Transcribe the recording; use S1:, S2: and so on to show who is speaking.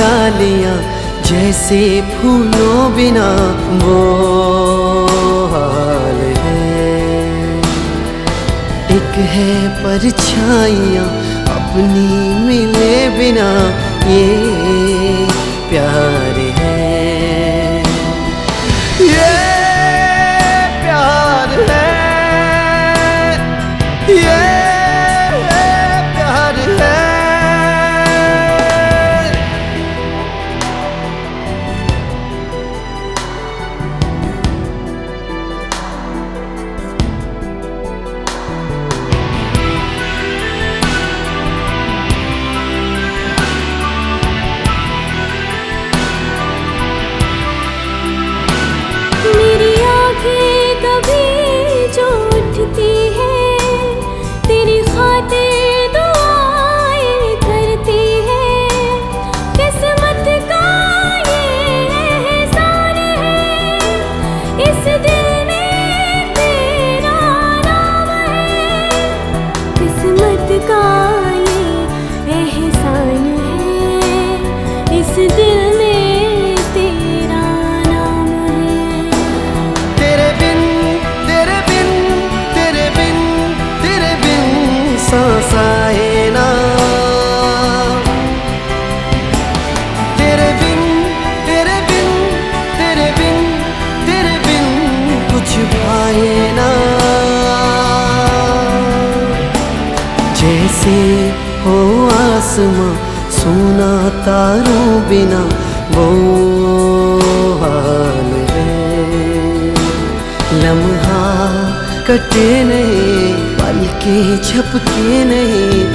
S1: लिया जैसे फूलों बिना वो हाल है। एक है परछाइयाँ अपनी मिले बिना ये देना। जैसे हो आसमां, सुना तारों बिना वो हाल है। लम्हा कटे नहीं, पल के झपके नहीं